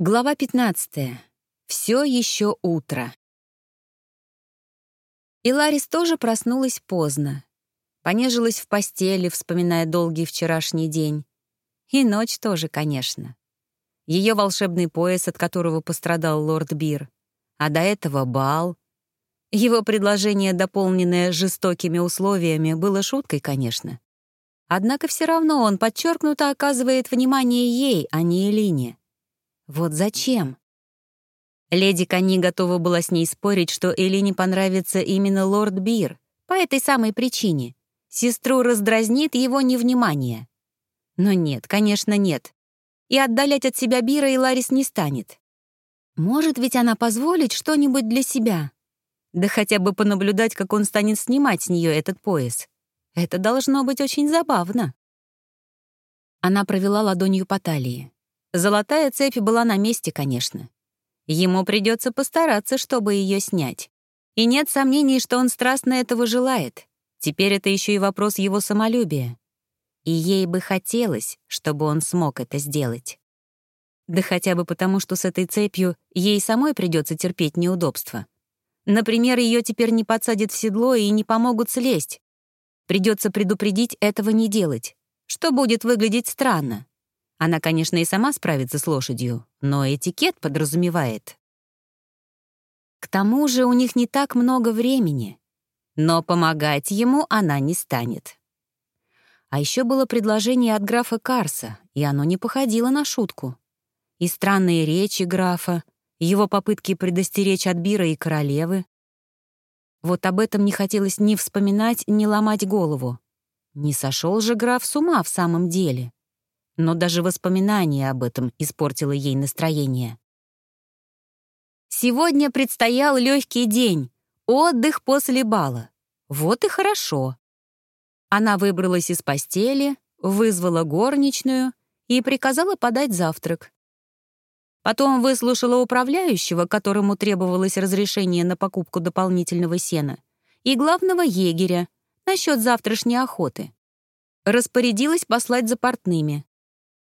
Глава 15. Все еще утро. И Ларис тоже проснулась поздно. Понежилась в постели, вспоминая долгий вчерашний день. И ночь тоже, конечно. Ее волшебный пояс, от которого пострадал лорд Бир. А до этого бал. Его предложение, дополненное жестокими условиями, было шуткой, конечно. Однако все равно он подчеркнуто оказывает внимание ей, а не Элине. Вот зачем? Леди Кани готова была с ней спорить, что Элине понравится именно лорд Бир, по этой самой причине. Сестру раздразнит его невнимание. Но нет, конечно, нет. И отдалять от себя Бира и Ларис не станет. Может ведь она позволить что-нибудь для себя? Да хотя бы понаблюдать, как он станет снимать с нее этот пояс. Это должно быть очень забавно. Она провела ладонью по талии. Золотая цепь была на месте, конечно. Ему придется постараться, чтобы ее снять. И нет сомнений, что он страстно этого желает. Теперь это еще и вопрос его самолюбия. И ей бы хотелось, чтобы он смог это сделать. Да хотя бы потому, что с этой цепью ей самой придется терпеть неудобства. Например, ее теперь не подсадят в седло и не помогут слезть. Придется предупредить этого не делать, что будет выглядеть странно. Она, конечно, и сама справится с лошадью, но этикет подразумевает. К тому же у них не так много времени. Но помогать ему она не станет. А еще было предложение от графа Карса, и оно не походило на шутку. И странные речи графа, его попытки предостеречь от Бира и королевы. Вот об этом не хотелось ни вспоминать, ни ломать голову. Не сошел же граф с ума в самом деле но даже воспоминание об этом испортило ей настроение. Сегодня предстоял легкий день, отдых после бала. Вот и хорошо. Она выбралась из постели, вызвала горничную и приказала подать завтрак. Потом выслушала управляющего, которому требовалось разрешение на покупку дополнительного сена, и главного егеря насчет завтрашней охоты. Распорядилась послать за портными.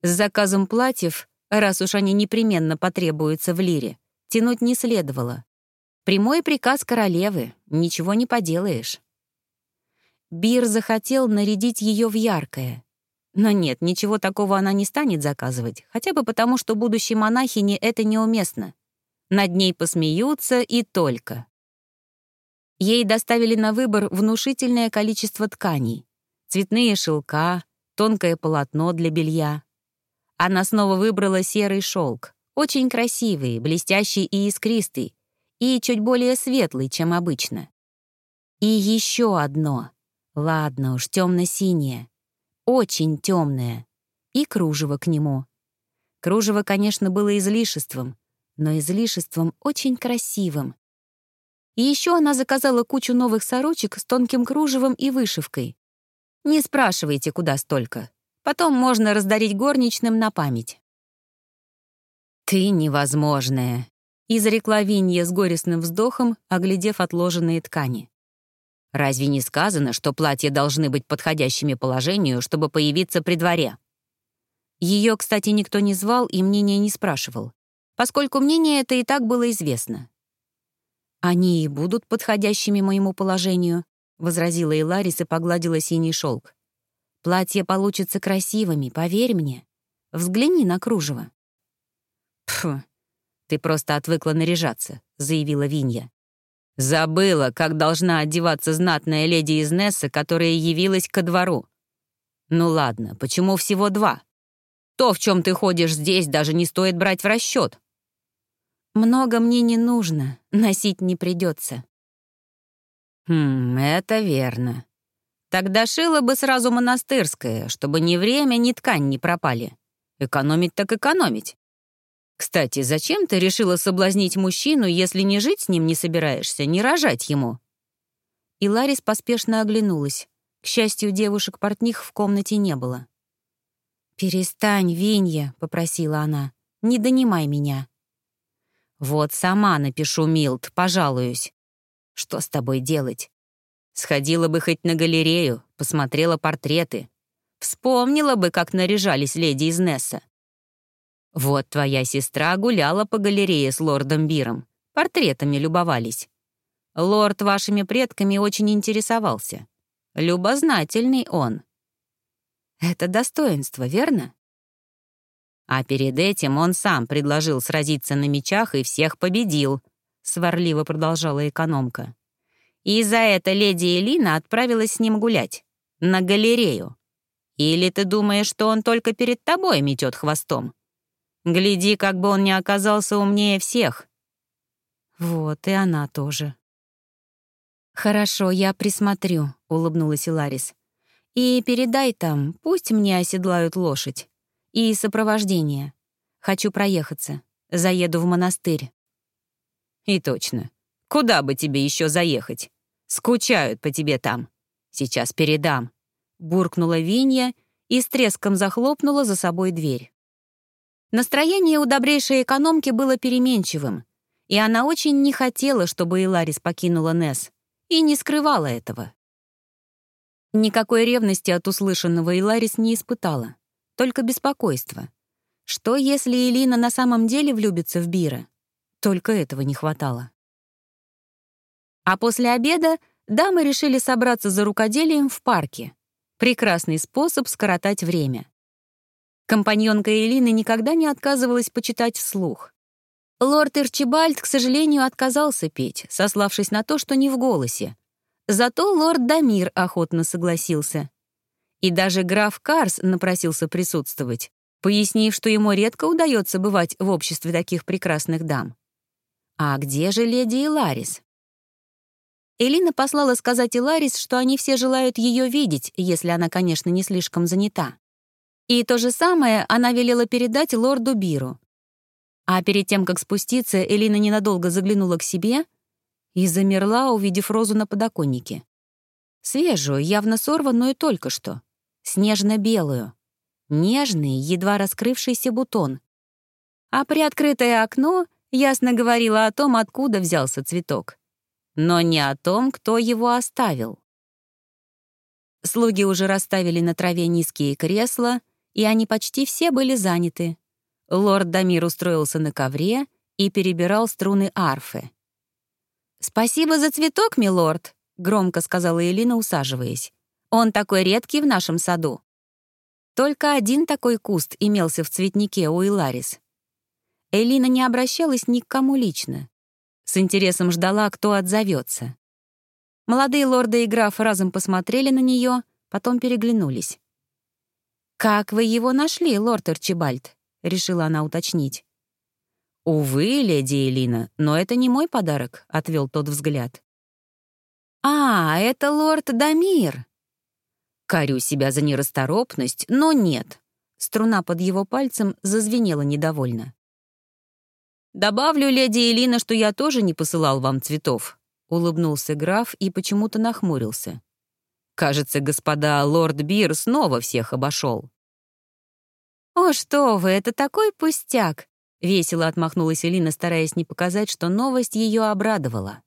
С заказом платьев, раз уж они непременно потребуются в лире, тянуть не следовало. Прямой приказ королевы, ничего не поделаешь. Бир захотел нарядить ее в яркое. Но нет, ничего такого она не станет заказывать, хотя бы потому, что будущей монахине это неуместно. Над ней посмеются и только. Ей доставили на выбор внушительное количество тканей. Цветные шелка, тонкое полотно для белья. Она снова выбрала серый шелк, очень красивый, блестящий и искристый, и чуть более светлый, чем обычно. И еще одно. Ладно уж, темно-синее. Очень темное. И кружево к нему. Кружево, конечно, было излишеством, но излишеством очень красивым. И еще она заказала кучу новых сорочек с тонким кружевом и вышивкой. Не спрашивайте, куда столько. Потом можно раздарить горничным на память. «Ты невозможная», — изрекла Винья с горестным вздохом, оглядев отложенные ткани. «Разве не сказано, что платья должны быть подходящими положению, чтобы появиться при дворе?» Ее, кстати, никто не звал и мнения не спрашивал, поскольку мнение это и так было известно. «Они и будут подходящими моему положению», — возразила Иларис и погладила синий шелк. Платья получатся красивыми, поверь мне. Взгляни на кружево». «Пф, ты просто отвыкла наряжаться», — заявила Винья. «Забыла, как должна одеваться знатная леди из Несса, которая явилась ко двору. Ну ладно, почему всего два? То, в чем ты ходишь здесь, даже не стоит брать в расчет. Много мне не нужно, носить не придется. Хм, это верно. Тогда шила бы сразу монастырское, чтобы ни время, ни ткань не пропали. Экономить так экономить. Кстати, зачем ты решила соблазнить мужчину, если не жить с ним не собираешься, не рожать ему?» И Ларис поспешно оглянулась. К счастью, девушек-портних в комнате не было. «Перестань, Винья», — попросила она. «Не донимай меня». «Вот сама напишу, Милт, пожалуюсь. Что с тобой делать? Сходила бы хоть на галерею, посмотрела портреты. Вспомнила бы, как наряжались леди из Несса. Вот твоя сестра гуляла по галерее с лордом Биром, портретами любовались. Лорд вашими предками очень интересовался. Любознательный он. Это достоинство, верно? А перед этим он сам предложил сразиться на мечах и всех победил, сварливо продолжала экономка. И за это леди Элина отправилась с ним гулять. На галерею. Или ты думаешь, что он только перед тобой метет хвостом? Гляди, как бы он не оказался умнее всех. Вот, и она тоже. «Хорошо, я присмотрю», — улыбнулась Иларис. «И передай там, пусть мне оседлают лошадь. И сопровождение. Хочу проехаться. Заеду в монастырь». «И точно. Куда бы тебе еще заехать? Скучают по тебе там. Сейчас передам», — буркнула Винья и с треском захлопнула за собой дверь. Настроение у добрейшей экономки было переменчивым, и она очень не хотела, чтобы Иларис покинула Нес, и не скрывала этого. Никакой ревности от услышанного Иларис не испытала, только беспокойство. Что, если Элина на самом деле влюбится в Бира? Только этого не хватало. А после обеда дамы решили собраться за рукоделием в парке. Прекрасный способ скоротать время. Компаньонка Элины никогда не отказывалась почитать вслух. Лорд Ирчибальд, к сожалению, отказался петь, сославшись на то, что не в голосе. Зато лорд Дамир охотно согласился. И даже граф Карс напросился присутствовать, пояснив, что ему редко удается бывать в обществе таких прекрасных дам. А где же леди Иларис? Элина послала сказать Иларис, что они все желают ее видеть, если она, конечно, не слишком занята. И то же самое она велела передать лорду Биру. А перед тем, как спуститься, Элина ненадолго заглянула к себе и замерла, увидев розу на подоконнике. Свежую, явно сорванную только что. Снежно-белую. Нежный, едва раскрывшийся бутон. А приоткрытое окно ясно говорило о том, откуда взялся цветок. Но не о том, кто его оставил. Слуги уже расставили на траве низкие кресла, и они почти все были заняты. Лорд Дамир устроился на ковре и перебирал струны арфы. «Спасибо за цветок, милорд», — громко сказала Элина, усаживаясь. «Он такой редкий в нашем саду». Только один такой куст имелся в цветнике у Иларис. Элина не обращалась ни к кому лично. С интересом ждала, кто отзовется. Молодые лорды и граф разом посмотрели на нее, потом переглянулись. «Как вы его нашли, лорд Арчибальд?» — решила она уточнить. «Увы, леди Элина, но это не мой подарок», — отвел тот взгляд. «А, это лорд Дамир». Корю себя за нерасторопность, но нет. Струна под его пальцем зазвенела недовольно. «Добавлю, леди Элина, что я тоже не посылал вам цветов», — улыбнулся граф и почему-то нахмурился. Кажется, господа лорд Бир снова всех обошел. «О, что вы, это такой пустяк!» — весело отмахнулась Элина, стараясь не показать, что новость ее обрадовала.